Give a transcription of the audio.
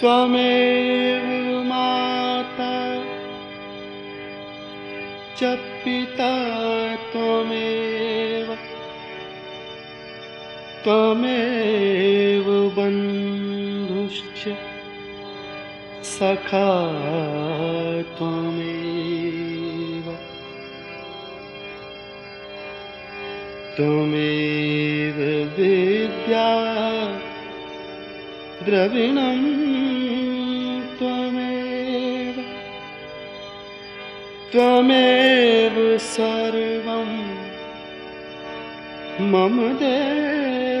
त्वमेव माता च पिता त्वमेव त्वमेव बन्धुश्च सखा त्वमेव। त्वमेव द्रविणं त्वमेव त्वमेव सर्वं मम देव